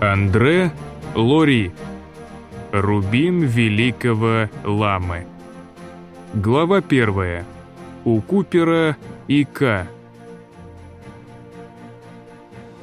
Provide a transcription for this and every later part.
Андре Лори. Рубин Великого Ламы. Глава первая. У Купера и К.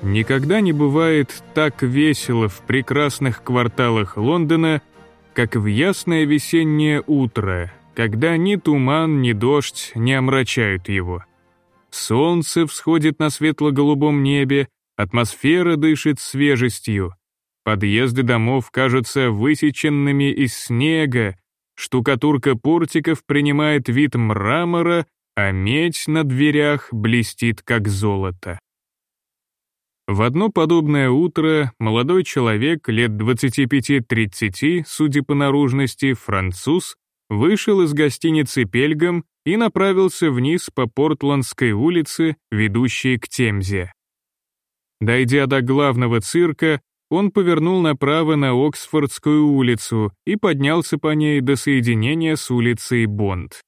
Никогда не бывает так весело в прекрасных кварталах Лондона, как в ясное весеннее утро, когда ни туман, ни дождь не омрачают его. Солнце всходит на светло-голубом небе, атмосфера дышит свежестью. Подъезды домов кажутся высеченными из снега, штукатурка портиков принимает вид мрамора, а медь на дверях блестит как золото. В одно подобное утро молодой человек лет 25-30, судя по наружности, француз, вышел из гостиницы «Пельгам» и направился вниз по Портландской улице, ведущей к Темзе. Дойдя до главного цирка, он повернул направо на Оксфордскую улицу и поднялся по ней до соединения с улицей Бонд.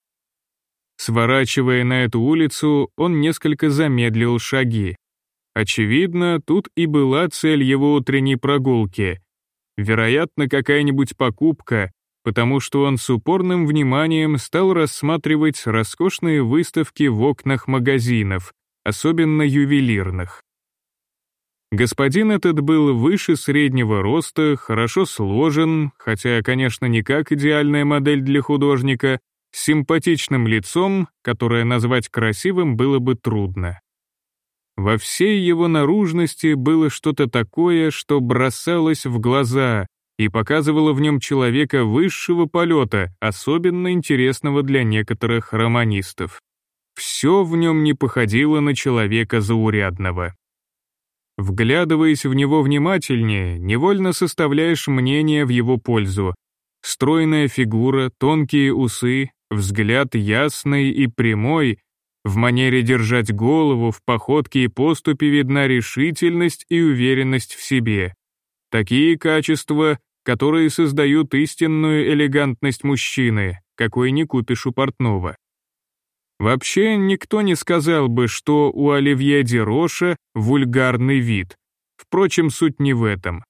Сворачивая на эту улицу, он несколько замедлил шаги. Очевидно, тут и была цель его утренней прогулки. Вероятно, какая-нибудь покупка, потому что он с упорным вниманием стал рассматривать роскошные выставки в окнах магазинов, особенно ювелирных. Господин этот был выше среднего роста, хорошо сложен, хотя, конечно, не как идеальная модель для художника, с симпатичным лицом, которое назвать красивым было бы трудно. Во всей его наружности было что-то такое, что бросалось в глаза, и показывала в нем человека высшего полета, особенно интересного для некоторых романистов. Все в нем не походило на человека заурядного. Вглядываясь в него внимательнее, невольно составляешь мнение в его пользу. Стройная фигура, тонкие усы, взгляд ясный и прямой, в манере держать голову, в походке и поступе видна решительность и уверенность в себе. Такие качества, которые создают истинную элегантность мужчины, какой не купишь у портного. Вообще, никто не сказал бы, что у Оливье де Роша вульгарный вид. Впрочем, суть не в этом.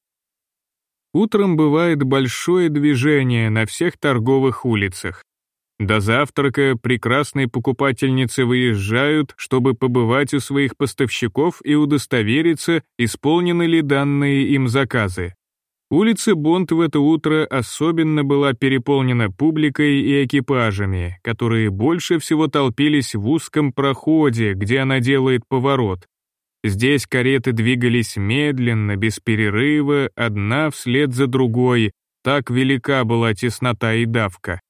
Утром бывает большое движение на всех торговых улицах. До завтрака прекрасные покупательницы выезжают, чтобы побывать у своих поставщиков и удостовериться, исполнены ли данные им заказы. Улица Бонд в это утро особенно была переполнена публикой и экипажами, которые больше всего толпились в узком проходе, где она делает поворот. Здесь кареты двигались медленно, без перерыва, одна вслед за другой, так велика была теснота и давка.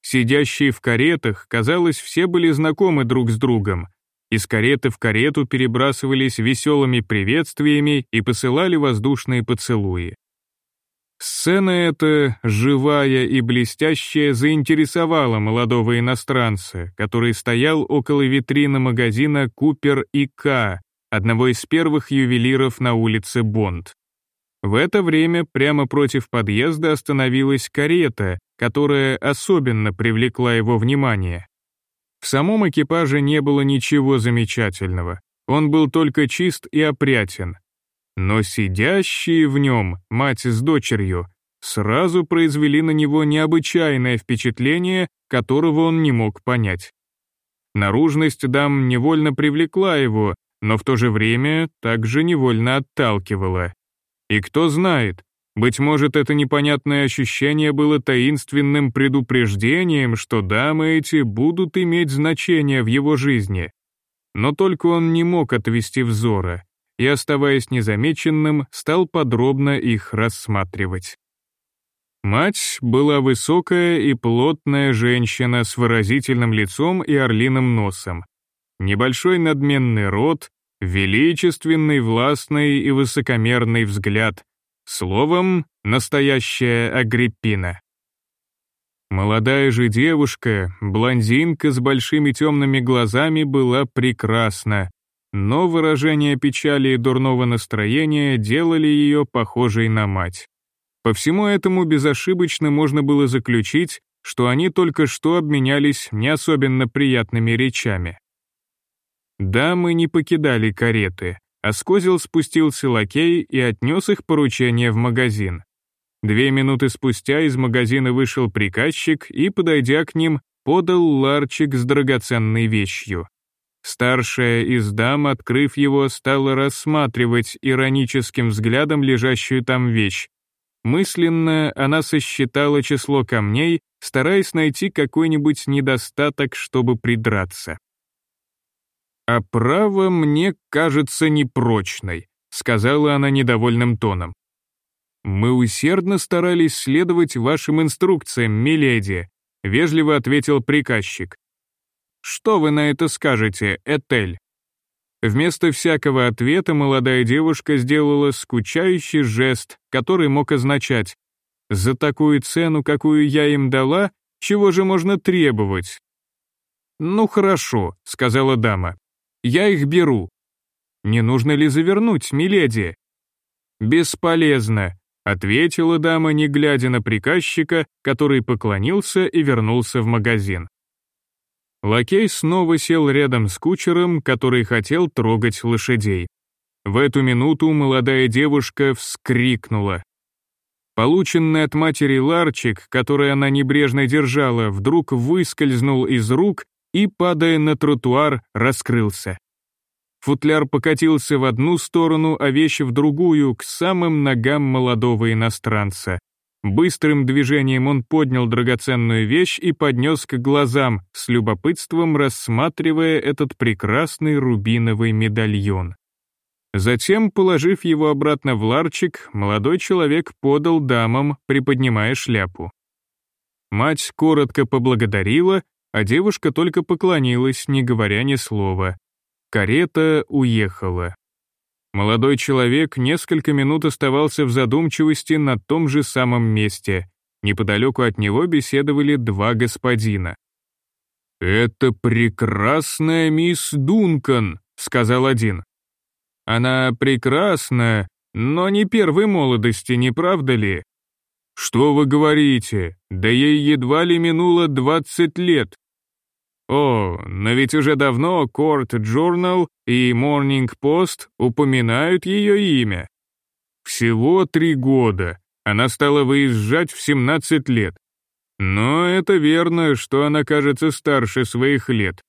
Сидящие в каретах, казалось, все были знакомы друг с другом. Из кареты в карету перебрасывались веселыми приветствиями и посылали воздушные поцелуи. Сцена эта, живая и блестящая, заинтересовала молодого иностранца, который стоял около витрины магазина «Купер и К», одного из первых ювелиров на улице Бонд. В это время прямо против подъезда остановилась карета, которая особенно привлекла его внимание. В самом экипаже не было ничего замечательного, он был только чист и опрятен. Но сидящие в нем, мать с дочерью, сразу произвели на него необычайное впечатление, которого он не мог понять. Наружность дам невольно привлекла его, но в то же время также невольно отталкивала. И кто знает, быть может, это непонятное ощущение было таинственным предупреждением, что дамы эти будут иметь значение в его жизни. Но только он не мог отвести взора и, оставаясь незамеченным, стал подробно их рассматривать. Мать была высокая и плотная женщина с выразительным лицом и орлиным носом. Небольшой надменный рот, величественный, властный и высокомерный взгляд, Словом, настоящая Агриппина. Молодая же девушка, блондинка с большими темными глазами, была прекрасна, но выражение печали и дурного настроения делали ее похожей на мать. По всему этому безошибочно можно было заключить, что они только что обменялись не особенно приятными речами. Дамы не покидали кареты, а с козел спустился лакей и отнес их поручение в магазин. Две минуты спустя из магазина вышел приказчик и, подойдя к ним, подал ларчик с драгоценной вещью. Старшая из дам, открыв его, стала рассматривать ироническим взглядом лежащую там вещь. Мысленно она сосчитала число камней, стараясь найти какой-нибудь недостаток, чтобы придраться. «Оправа «А мне кажется непрочной», — сказала она недовольным тоном. «Мы усердно старались следовать вашим инструкциям, миледи», — вежливо ответил приказчик. «Что вы на это скажете, Этель?» Вместо всякого ответа молодая девушка сделала скучающий жест, который мог означать «За такую цену, какую я им дала, чего же можно требовать?» «Ну хорошо», — сказала дама. «Я их беру». «Не нужно ли завернуть, миледи?» «Бесполезно», — ответила дама, не глядя на приказчика, который поклонился и вернулся в магазин. Лакей снова сел рядом с кучером, который хотел трогать лошадей. В эту минуту молодая девушка вскрикнула. Полученный от матери ларчик, который она небрежно держала, вдруг выскользнул из рук и, падая на тротуар, раскрылся. Футляр покатился в одну сторону, а вещи в другую, к самым ногам молодого иностранца. Быстрым движением он поднял драгоценную вещь и поднес к глазам, с любопытством рассматривая этот прекрасный рубиновый медальон. Затем, положив его обратно в ларчик, молодой человек подал дамам, приподнимая шляпу. Мать коротко поблагодарила, а девушка только поклонилась, не говоря ни слова. Карета уехала. Молодой человек несколько минут оставался в задумчивости на том же самом месте. Неподалеку от него беседовали два господина. «Это прекрасная мисс Дункан», — сказал один. «Она прекрасна, но не первой молодости, не правда ли?» «Что вы говорите? Да ей едва ли минуло двадцать лет. О, но ведь уже давно Court Journal и Morning Post упоминают ее имя. Всего три года. Она стала выезжать в 17 лет. Но это верно, что она кажется старше своих лет.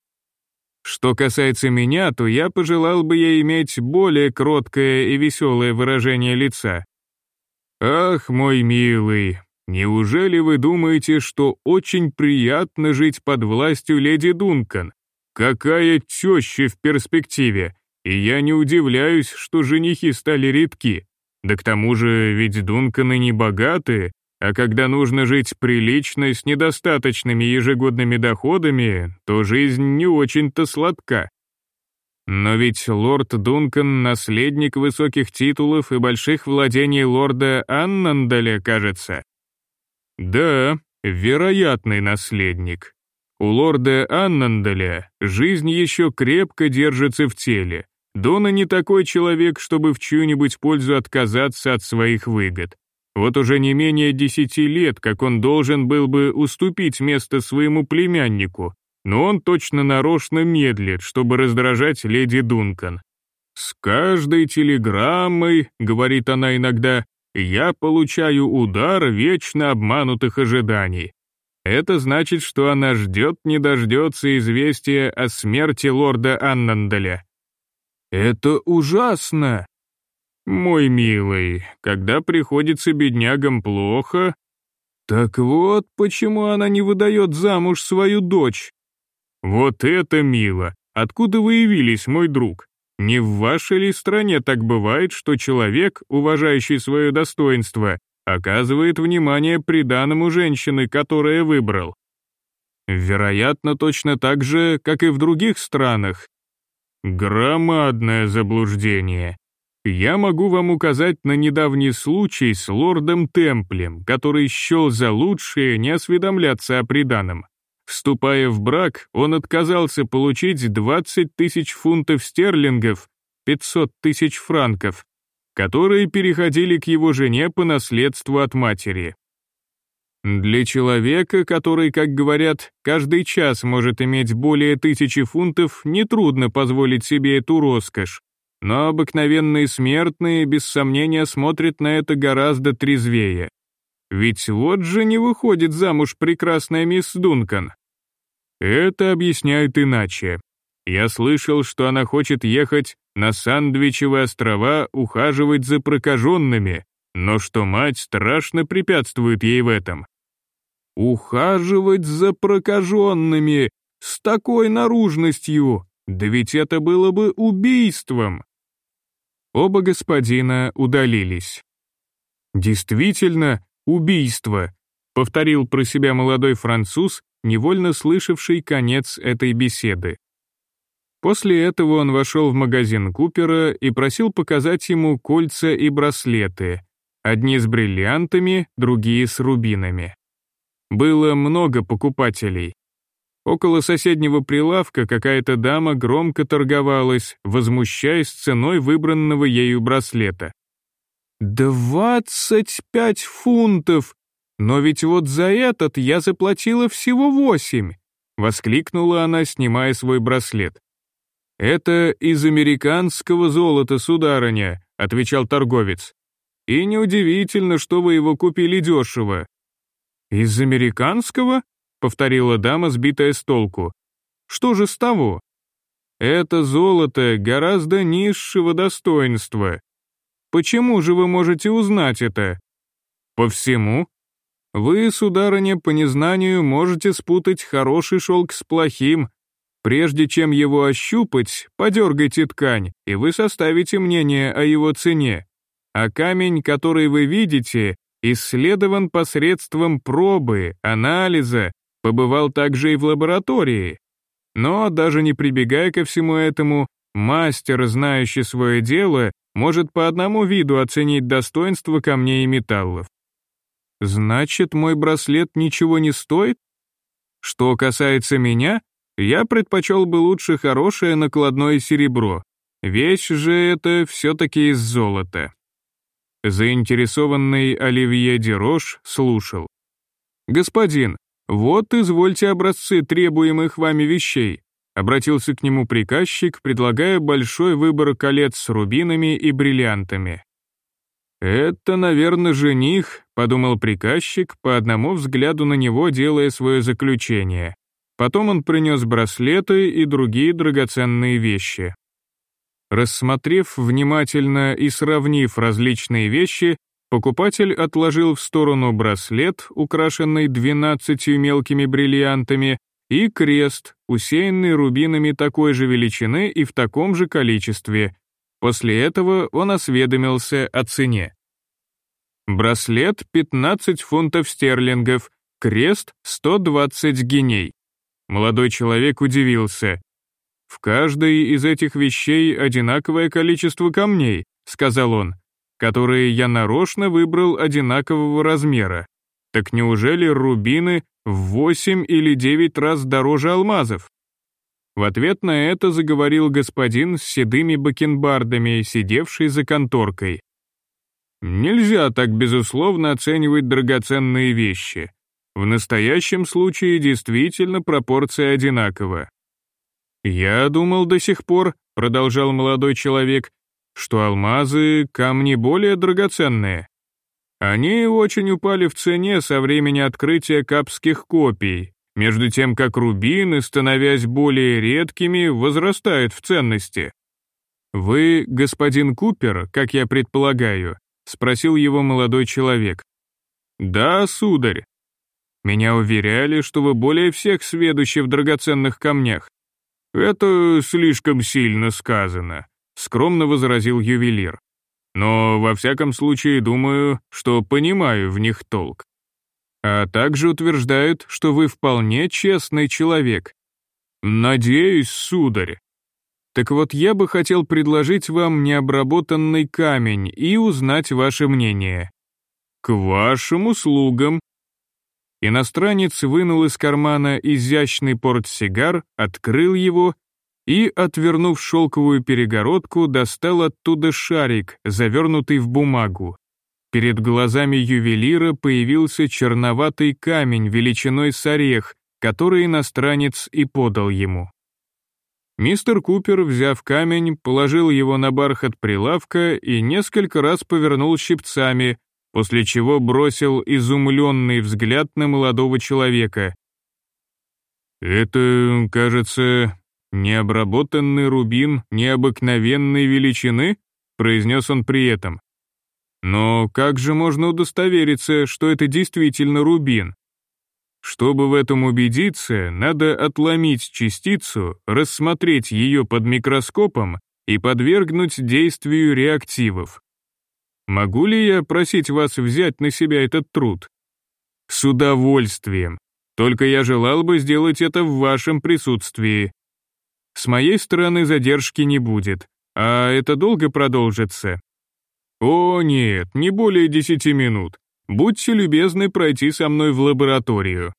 Что касается меня, то я пожелал бы ей иметь более кроткое и веселое выражение лица. Ах, мой милый, Неужели вы думаете, что очень приятно жить под властью леди Дункан? Какая теща в перспективе! И я не удивляюсь, что женихи стали редки. Да к тому же ведь Дунканы не богаты, а когда нужно жить прилично с недостаточными ежегодными доходами, то жизнь не очень-то сладка. Но ведь лорд Дункан — наследник высоких титулов и больших владений лорда Аннандаля, кажется. Да, вероятный наследник. У лорда Аннандаля жизнь еще крепко держится в теле. Дона не такой человек, чтобы в чью-нибудь пользу отказаться от своих выгод. Вот уже не менее десяти лет, как он должен был бы уступить место своему племяннику, но он точно нарочно медлит, чтобы раздражать леди Дункан. «С каждой телеграммой, — говорит она иногда, я получаю удар вечно обманутых ожиданий. Это значит, что она ждет не дождется известия о смерти лорда Аннандаля. Это ужасно. Мой милый, когда приходится беднягам плохо... Так вот, почему она не выдает замуж свою дочь. Вот это мило. Откуда вы явились, мой друг? Не в вашей ли стране так бывает, что человек, уважающий свое достоинство, оказывает внимание приданному женщины, которая выбрал? Вероятно, точно так же, как и в других странах. Громадное заблуждение. Я могу вам указать на недавний случай с лордом Темплем, который счел за лучшее не осведомляться о приданом. Вступая в брак, он отказался получить 20 тысяч фунтов стерлингов, 500 тысяч франков, которые переходили к его жене по наследству от матери. Для человека, который, как говорят, каждый час может иметь более тысячи фунтов, нетрудно позволить себе эту роскошь. но обыкновенные смертные без сомнения смотрят на это гораздо трезвее. Ведь вот же не выходит замуж прекрасная мисс Дункан. Это объясняют иначе. Я слышал, что она хочет ехать на Сандвичевы острова ухаживать за прокаженными, но что мать страшно препятствует ей в этом. Ухаживать за прокаженными с такой наружностью, да ведь это было бы убийством. Оба господина удалились. Действительно, убийство, повторил про себя молодой француз, невольно слышавший конец этой беседы. После этого он вошел в магазин Купера и просил показать ему кольца и браслеты, одни с бриллиантами, другие с рубинами. Было много покупателей. Около соседнего прилавка какая-то дама громко торговалась, возмущаясь ценой выбранного ею браслета. «Двадцать пять фунтов! Но ведь вот за этот я заплатила всего восемь!» — воскликнула она, снимая свой браслет. «Это из американского золота, сударыня», — отвечал торговец. «И неудивительно, что вы его купили дешево». «Из американского?» — повторила дама, сбитая с толку. «Что же с того?» «Это золото гораздо низшего достоинства. Почему же вы можете узнать это?» «По всему», вы, сударыня, по незнанию можете спутать хороший шелк с плохим, Прежде чем его ощупать, подергайте ткань, и вы составите мнение о его цене. А камень, который вы видите, исследован посредством пробы, анализа, побывал также и в лаборатории. Но даже не прибегая ко всему этому, мастер, знающий свое дело, может по одному виду оценить достоинство камней и металлов. Значит, мой браслет ничего не стоит? Что касается меня, я предпочел бы лучше хорошее накладное серебро. Вещь же это все-таки из золота. Заинтересованный Оливье Дерош слушал. «Господин, вот извольте образцы требуемых вами вещей», обратился к нему приказчик, предлагая большой выбор колец с рубинами и бриллиантами. «Это, наверное, жених», — подумал приказчик, по одному взгляду на него делая свое заключение. Потом он принес браслеты и другие драгоценные вещи. Рассмотрев внимательно и сравнив различные вещи, покупатель отложил в сторону браслет, украшенный двенадцатью мелкими бриллиантами, и крест, усеянный рубинами такой же величины и в таком же количестве. После этого он осведомился о цене. Браслет — 15 фунтов стерлингов, крест — 120 геней. Молодой человек удивился. «В каждой из этих вещей одинаковое количество камней», — сказал он, «которые я нарочно выбрал одинакового размера. Так неужели рубины в восемь или девять раз дороже алмазов?» В ответ на это заговорил господин с седыми бакенбардами, сидевший за конторкой. «Нельзя так безусловно оценивать драгоценные вещи. В настоящем случае действительно пропорция одинакова. «Я думал до сих пор», — продолжал молодой человек, «что алмазы — камни более драгоценные. Они очень упали в цене со времени открытия капских копий, между тем как рубины, становясь более редкими, возрастают в ценности. «Вы господин Купер, как я предполагаю?» — спросил его молодой человек. «Да, сударь», меня уверяли, что вы более всех сведущи в драгоценных камнях. Это слишком сильно сказано, скромно возразил ювелир. Но во всяком случае думаю, что понимаю в них толк. А также утверждают, что вы вполне честный человек. Надеюсь, сударь. Так вот, я бы хотел предложить вам необработанный камень и узнать ваше мнение. К вашим услугам, Иностранец вынул из кармана изящный портсигар, открыл его и, отвернув шелковую перегородку, достал оттуда шарик, завернутый в бумагу. Перед глазами ювелира появился черноватый камень величиной с орех, который иностранец и подал ему. Мистер Купер, взяв камень, положил его на бархат прилавка и несколько раз повернул щипцами, после чего бросил изумленный взгляд на молодого человека. «Это, кажется, необработанный рубин необыкновенной величины?» произнес он при этом. «Но как же можно удостовериться, что это действительно рубин?» Чтобы в этом убедиться, надо отломить частицу, рассмотреть ее под микроскопом и подвергнуть действию реактивов. Могу ли я просить вас взять на себя этот труд? С удовольствием. Только я желал бы сделать это в вашем присутствии. С моей стороны задержки не будет. А это долго продолжится? О, нет, не более десяти минут. Будьте любезны пройти со мной в лабораторию».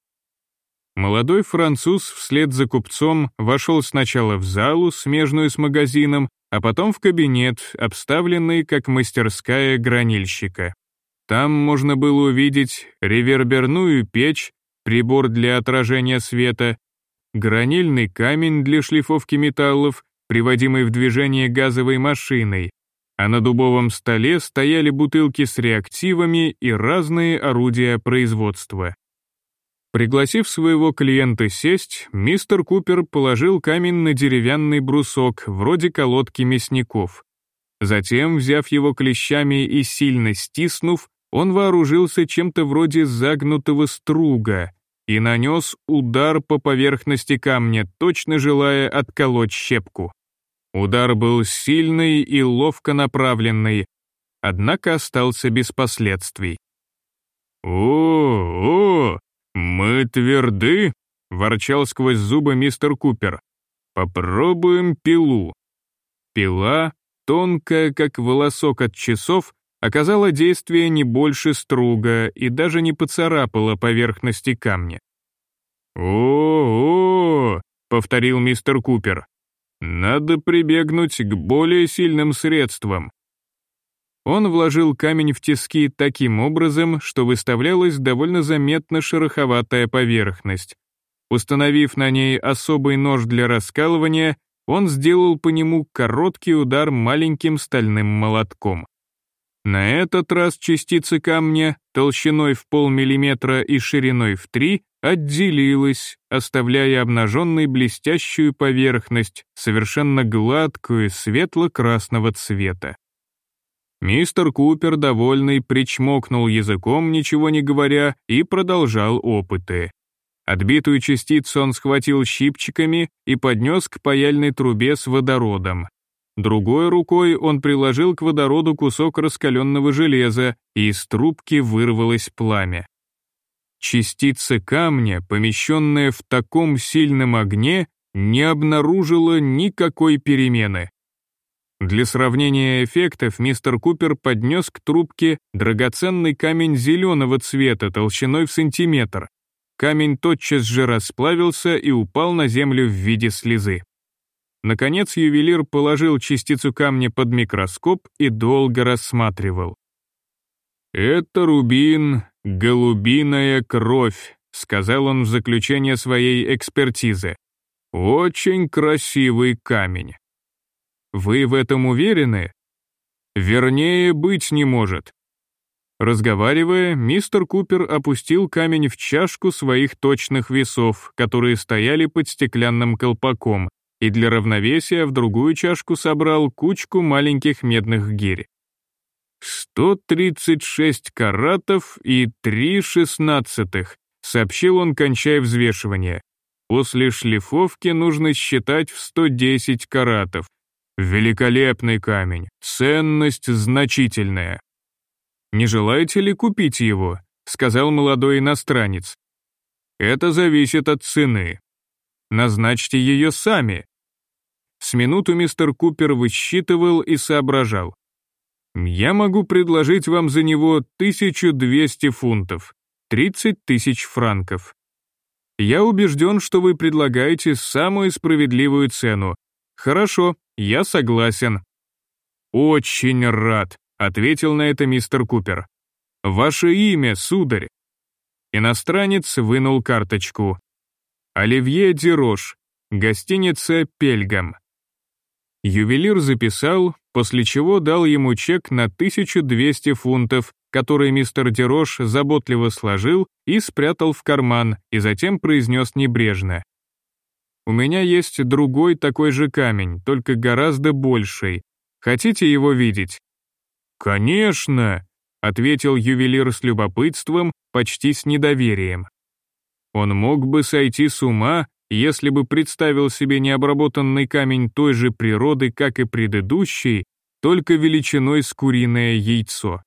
Молодой француз вслед за купцом вошел сначала в залу, смежную с магазином, а потом в кабинет, обставленный как мастерская гранильщика. Там можно было увидеть реверберную печь, прибор для отражения света, гранильный камень для шлифовки металлов, приводимый в движение газовой машиной, а на дубовом столе стояли бутылки с реактивами и разные орудия производства. Пригласив своего клиента сесть, мистер Купер положил камень на деревянный брусок, вроде колодки мясников. Затем, взяв его клещами и сильно стиснув, он вооружился чем-то вроде загнутого струга и нанес удар по поверхности камня, точно желая отколоть щепку. Удар был сильный и ловко направленный, однако остался без последствий. «О, о, мы тверды!» — ворчал сквозь зубы мистер Купер. «Попробуем пилу». Пила, тонкая, как волосок от часов, оказала действие не больше струга и даже не поцарапала поверхности камня. «О-о-о!» — повторил мистер Купер. Надо прибегнуть к более сильным средствам. Он вложил камень в тиски таким образом, что выставлялась довольно заметно шероховатая поверхность. Установив на ней особый нож для раскалывания, он сделал по нему короткий удар маленьким стальным молотком. На этот раз частица камня, толщиной в полмиллиметра и шириной в три, отделилась, оставляя обнаженной блестящую поверхность, совершенно гладкую, светло-красного цвета. Мистер Купер, довольный, причмокнул языком, ничего не говоря, и продолжал опыты. Отбитую частицу он схватил щипчиками и поднес к паяльной трубе с водородом. Другой рукой он приложил к водороду кусок раскаленного железа, и из трубки вырвалось пламя. Частица камня, помещенная в таком сильном огне, не обнаружила никакой перемены. Для сравнения эффектов мистер Купер поднес к трубке драгоценный камень зеленого цвета толщиной в сантиметр. Камень тотчас же расплавился и упал на землю в виде слезы. Наконец ювелир положил частицу камня под микроскоп и долго рассматривал. «Это рубин, голубиная кровь», — сказал он в заключение своей экспертизы. «Очень красивый камень». «Вы в этом уверены?» «Вернее, быть не может». Разговаривая, мистер Купер опустил камень в чашку своих точных весов, которые стояли под стеклянным колпаком, и для равновесия в другую чашку собрал кучку маленьких медных гирь. 136 каратов и 3 шестнадцатых, сообщил он, кончая взвешивание. После шлифовки нужно считать в 110 каратов. Великолепный камень, ценность значительная. «Не желаете ли купить его?» — сказал молодой иностранец. «Это зависит от цены. Назначьте ее сами». С минуту мистер Купер высчитывал и соображал. Я могу предложить вам за него 1200 фунтов, 30 тысяч франков. Я убежден, что вы предлагаете самую справедливую цену. Хорошо, я согласен. Очень рад, ответил на это мистер Купер. Ваше имя, сударь. Иностранец вынул карточку. Оливье Дерош, Гостиница «Пельгам». Ювелир записал, после чего дал ему чек на 1200 фунтов, который мистер Дерош заботливо сложил и спрятал в карман, и затем произнес небрежно. «У меня есть другой такой же камень, только гораздо больший. Хотите его видеть?» «Конечно!» — ответил ювелир с любопытством, почти с недоверием. Он мог бы сойти с ума, если бы представил себе необработанный камень той же природы, как и предыдущий, только величиной с куриное яйцо.